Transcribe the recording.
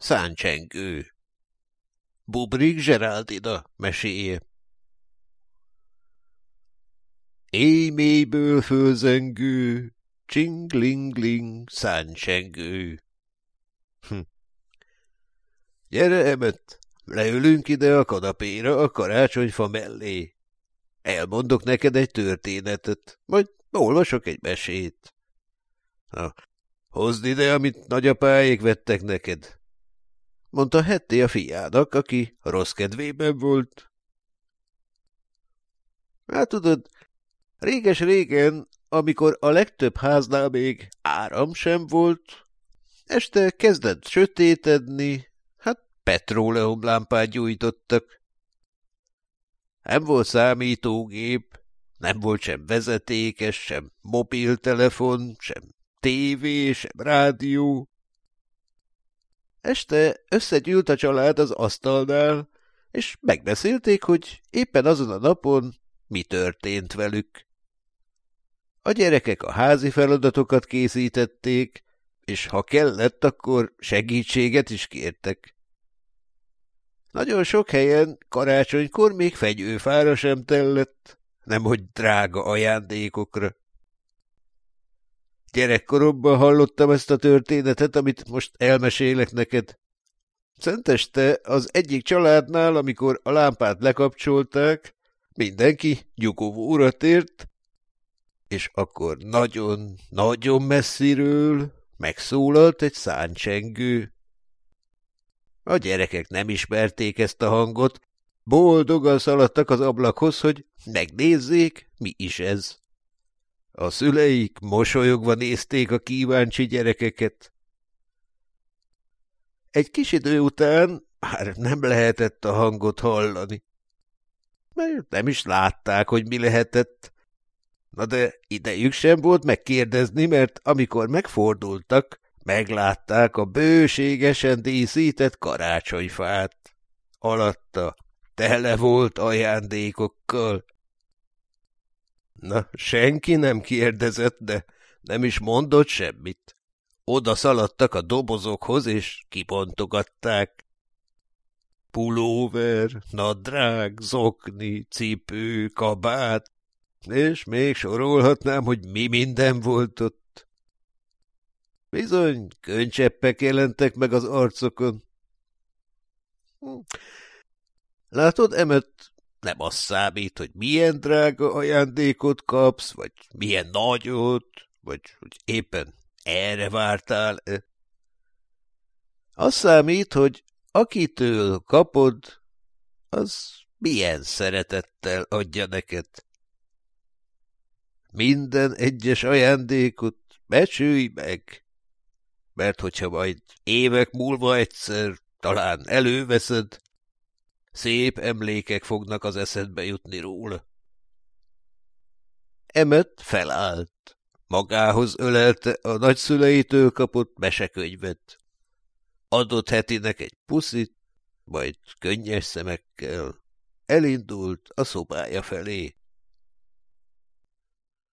Száncsengő. Bubrik Zseráldina meséje. Éjmélyből fölzengő, csinglingling, száncsengő. Hm. Gyere, Emet, leülünk ide a kanapéra a karácsonyfa mellé. Elmondok neked egy történetet, majd olvasok egy mesét. Na, hozd ide, amit nagyapáék vettek neked, mondta Hetté a fiának, aki rossz kedvében volt. Hát tudod, réges-régen, amikor a legtöbb háznál még áram sem volt, este kezdett sötétedni, hát petróleumlámpát gyújtottak. Nem volt számítógép, nem volt sem vezetékes, sem mobiltelefon, sem tévé, sem rádió. Este összegyűlt a család az asztalnál, és megbeszélték, hogy éppen azon a napon mi történt velük. A gyerekek a házi feladatokat készítették, és ha kellett, akkor segítséget is kértek. Nagyon sok helyen karácsonykor még fegyőfára sem tellett, nemhogy drága ajándékokra. Gyerekkoromban hallottam ezt a történetet, amit most elmesélek neked. Szenteste az egyik családnál, amikor a lámpát lekapcsolták, mindenki nyugovóra tért, és akkor nagyon, nagyon messziről megszólalt egy száncsengő. A gyerekek nem ismerték ezt a hangot, boldogan szaladtak az ablakhoz, hogy megnézzék, mi is ez. A szüleik mosolyogva nézték a kíváncsi gyerekeket. Egy kis idő után már nem lehetett a hangot hallani. Mert nem is látták, hogy mi lehetett. Na de idejük sem volt megkérdezni, mert amikor megfordultak, Meglátták a bőségesen díszített karácsonyfát. Alatta tele volt ajándékokkal. Na, senki nem kérdezett, de nem is mondott semmit. Oda szaladtak a dobozokhoz, és kibontogatták. Pulóver, nadrág, zokni, cipő, kabát, és még sorolhatnám, hogy mi minden volt ott. Bizony, könycseppek jelentek meg az arcokon. Hm. Látod, Emet, nem az számít, hogy milyen drága ajándékot kapsz, vagy milyen nagyot, vagy hogy éppen erre vártál-e. Az számít, hogy akitől kapod, az milyen szeretettel adja neked. Minden egyes ajándékot becsülj meg mert hogyha majd évek múlva egyszer talán előveszed, szép emlékek fognak az eszedbe jutni róla. Emet felállt. Magához ölelte a nagyszüleitől kapott mesekönyvet. Adott hetinek egy puszit, majd könnyes szemekkel elindult a szobája felé.